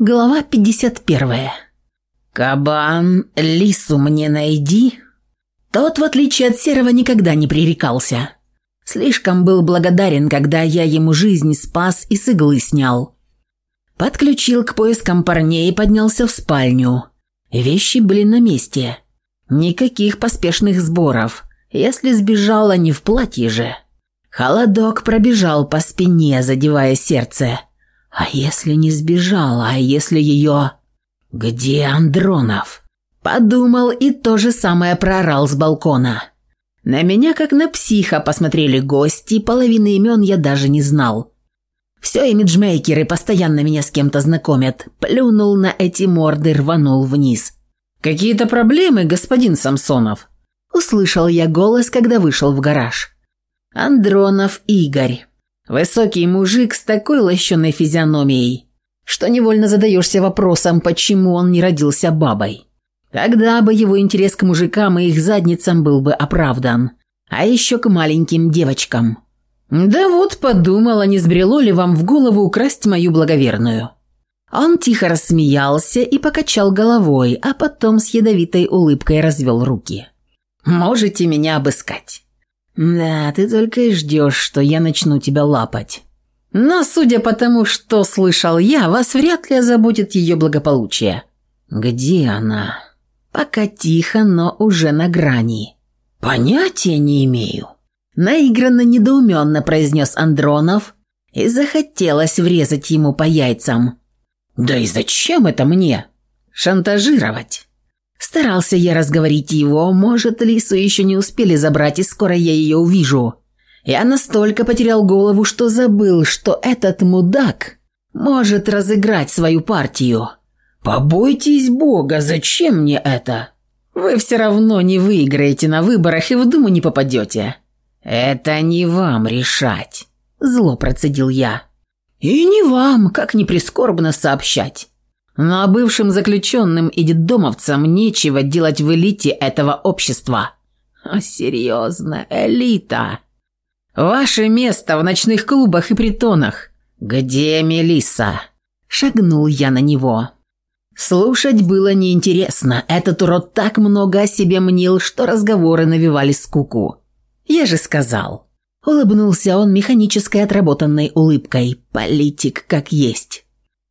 Глава 51. «Кабан, лису мне найди!» Тот, в отличие от Серого, никогда не пререкался. Слишком был благодарен, когда я ему жизнь спас и с иглы снял. Подключил к поискам парней и поднялся в спальню. Вещи были на месте. Никаких поспешных сборов. Если сбежала не в платье же. Холодок пробежал по спине, задевая сердце. «Сердце». А если не сбежал, а если ее... Где Андронов? Подумал и то же самое прорал с балкона. На меня, как на психа, посмотрели гости, половины имен я даже не знал. Все имиджмейкеры постоянно меня с кем-то знакомят. Плюнул на эти морды, рванул вниз. «Какие-то проблемы, господин Самсонов?» Услышал я голос, когда вышел в гараж. «Андронов Игорь». Высокий мужик с такой лощеной физиономией, что невольно задаешься вопросом, почему он не родился бабой. Тогда бы его интерес к мужикам и их задницам был бы оправдан, а еще к маленьким девочкам. «Да вот подумала, не сбрело ли вам в голову украсть мою благоверную?» Он тихо рассмеялся и покачал головой, а потом с ядовитой улыбкой развел руки. «Можете меня обыскать». «Да, ты только и ждешь, что я начну тебя лапать». Но, судя по тому, что слышал я, вас вряд ли озаботит ее благополучие. Где она? Пока тихо, но уже на грани. Понятия не имею. Наигранно недоуменно произнес Андронов и захотелось врезать ему по яйцам. Да и зачем это мне? Шантажировать. Старался я разговорить его, может, лису еще не успели забрать, и скоро я ее увижу. Я настолько потерял голову, что забыл, что этот мудак может разыграть свою партию. «Побойтесь Бога, зачем мне это?» «Вы все равно не выиграете на выборах и в Думу не попадете». «Это не вам решать», – зло процедил я. «И не вам, как не прискорбно сообщать. Но бывшим заключенным и детдомовцам нечего делать в элите этого общества. О, серьезно, элита. Ваше место в ночных клубах и притонах. Где Мелиса? Шагнул я на него. Слушать было неинтересно. Этот урод так много о себе мнил, что разговоры навевали скуку. Я же сказал. Улыбнулся он механической отработанной улыбкой. Политик как есть.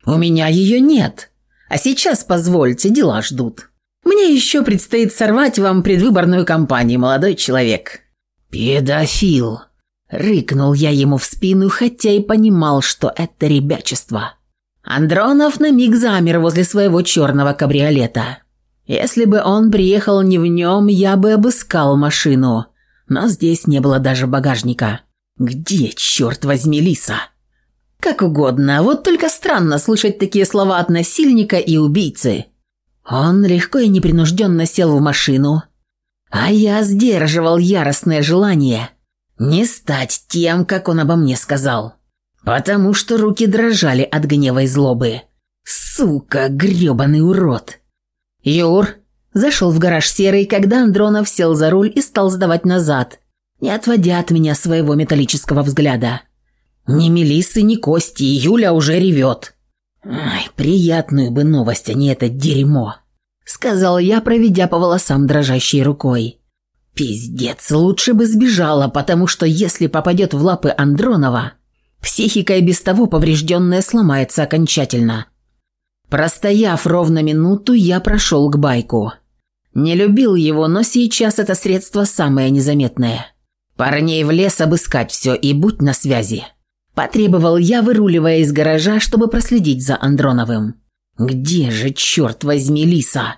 «У меня ее нет», а сейчас, позвольте, дела ждут. Мне еще предстоит сорвать вам предвыборную кампанию, молодой человек». «Педофил!» – рыкнул я ему в спину, хотя и понимал, что это ребячество. Андронов на миг замер возле своего черного кабриолета. Если бы он приехал не в нем, я бы обыскал машину. Но здесь не было даже багажника. «Где, черт возьми, Лиса?» «Как угодно, вот только странно слышать такие слова от насильника и убийцы». Он легко и непринужденно сел в машину, а я сдерживал яростное желание не стать тем, как он обо мне сказал, потому что руки дрожали от гнева и злобы. «Сука, грёбаный урод!» «Юр!» Зашел в гараж серый, когда Андронов сел за руль и стал сдавать назад, не отводя от меня своего металлического взгляда. Ни Мелиссы, ни Кости, Юля уже ревет. Ай, приятную бы новость, а не это дерьмо. Сказал я, проведя по волосам дрожащей рукой. Пиздец, лучше бы сбежала, потому что если попадет в лапы Андронова, психика и без того поврежденная сломается окончательно. Простояв ровно минуту, я прошел к байку. Не любил его, но сейчас это средство самое незаметное. Парней в лес обыскать все и будь на связи. Потребовал я, выруливая из гаража, чтобы проследить за Андроновым. «Где же, черт возьми, Лиса?»